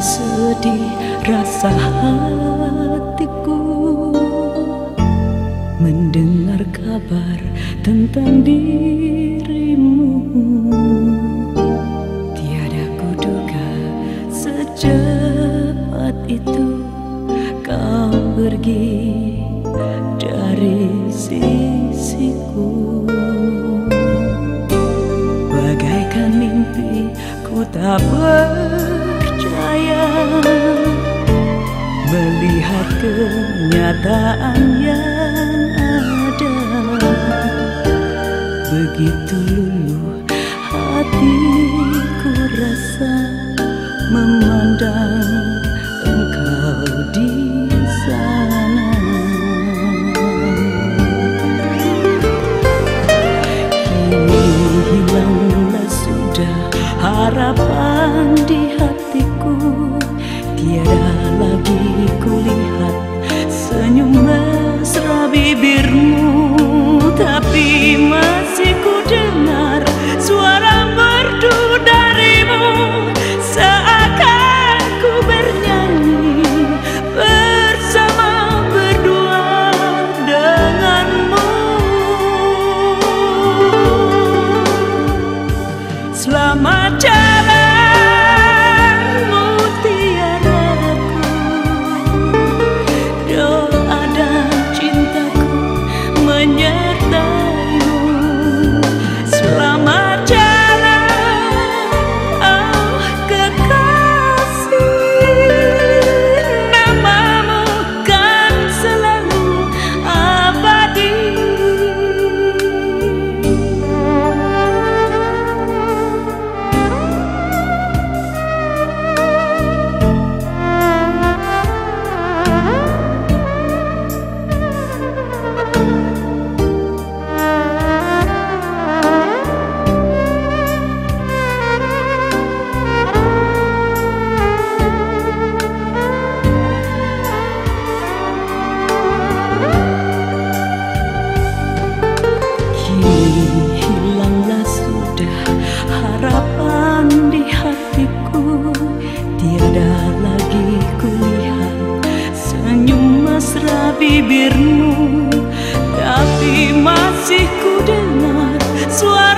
sedih rasa hatiku. Mendengar kabar tentang dirimu Tiada kuduga secepat itu Kau pergi dari sisiku. Bagaikan mimpi ku tak ber Melihat kenyataan yang ada. Begitu luluh hatiku rasa Memandang mesra bibirmu 永远。Hilanglah sudah harapan di hatiku. Tiada lagi kulihat senyum mesra bibirmu Tapi masih ku dengar suara